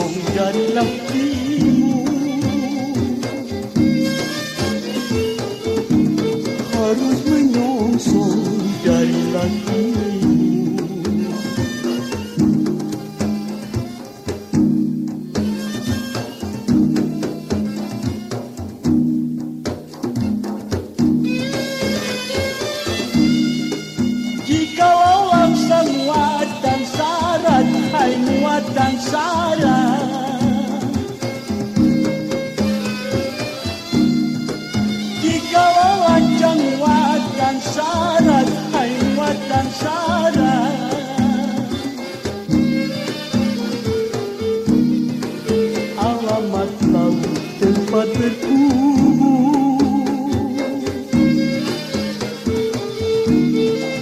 menyongsong dari hatimu Harus menyongsong hatimu Jika langsung muat dan syarat Hai muat dan syarat Hai muat dan syarat Alamat laut tempat berkubur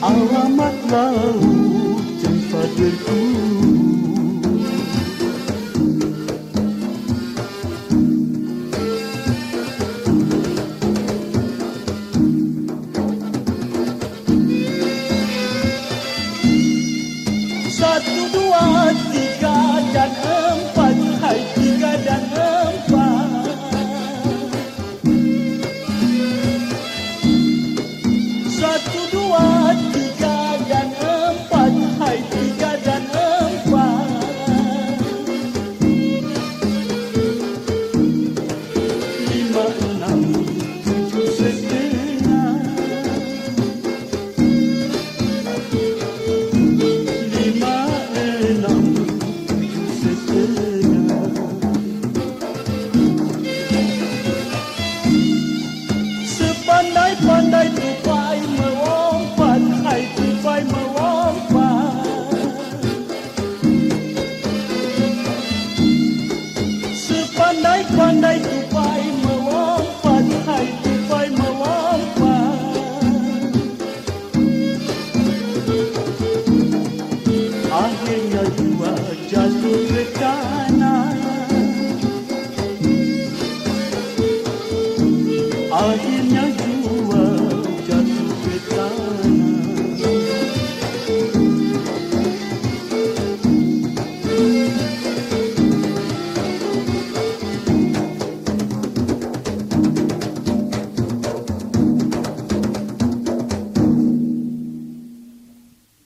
Alamat laut tempat berkubur Sıkı just Jalur Jalur